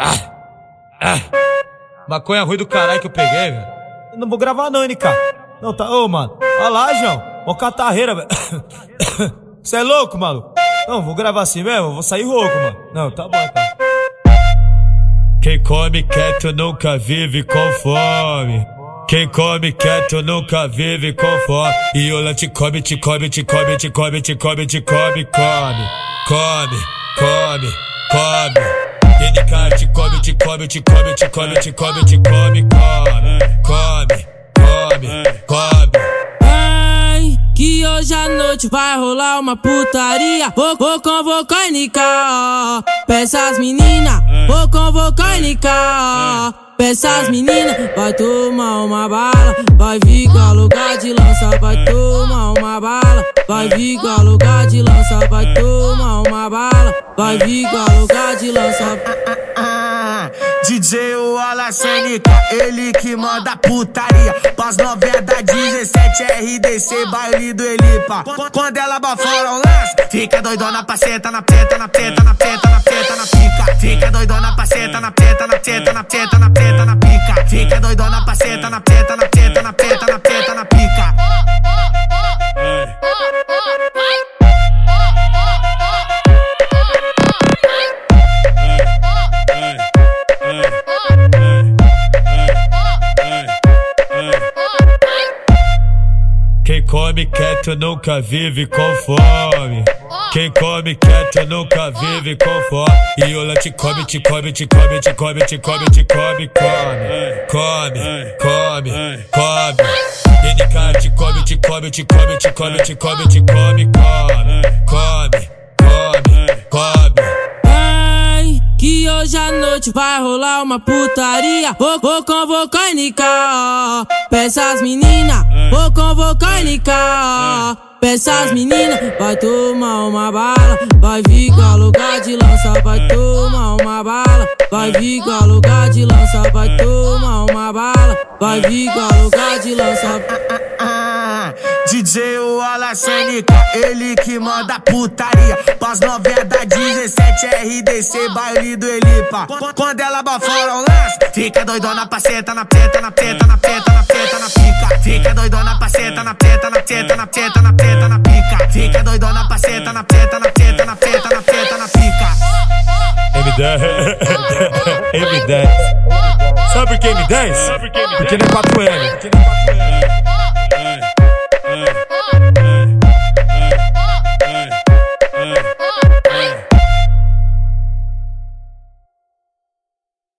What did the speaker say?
Ah, ah. Maconha ruim do caralho que eu peguei, velho. Eu não vou gravar não, NK. Não, tá. Ô, mano. Olha lá, João. Ó, catarreira, velho. Você é louco, maluco? Não, vou gravar assim mesmo. Vou sair rouco, mano. Não, tá bom, cara. Quem come quieto nunca vive com fome. Quem come quieto nunca vive com fome. E o te come, te come, te come, te come, te come, te come, come. Come, come, come. Come, te come, te come, te come, te come, come, come, come, come, come. Ai, que hoje à noite vai rolar uma putaria. Vou, vou convocar NK, peça as meninas. Vou convocar NK. Peça as meninas, vai tomar uma bala, vai vir com lugar de lança, vai tomar uma bala, vai vir com lugar de lança, vai tomar uma bala, vai vir com lugar de lança. DJ o Alassânica, ele que manda putaria. Pós 90, 17 RDC, baile do Elipa. Quando ela bafora o lance, fica doidona pra seta na preta, na preta, na preta, na preta, na pica. Fica doidona pra seta na preta, na preta, na preta, na preta, na pica. Fica doidona pra seta na preta, Quem come quieto nunca vive com fome. Quem come quieto nunca vive com fome. E o te come, te come, te come, te come, te come, te come, come. Come, come, come. NK te come, te come, te come, te come, te come, te come, come. Come, come, come. Hoje à noite vai rolar uma putaria. Vou, vou convocar NK, peça as meninas. Vou convocar NK, peça as meninas. Vai tomar uma bala, vai vir com lugar de lança. Vai tomar uma bala, vai vir com lugar de lança. Vai tomar uma bala, vai vir com lugar de lança. DJ o Alassânica, ele que manda putaria. Pós 90, 17 RDC, baile do Elipa. Quando ela bafora o lance, fica doidona pra seta na preta, na preta, na preta, na preta, na pica. Fica doidona pra seta na preta, na preta, na preta, na preta, na pica. Fica doidona pra seta na preta, na preta, na preta, na preta, na pica. M10, M10. Sabe por que M10? Porque não é 4M.